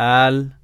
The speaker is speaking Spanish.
al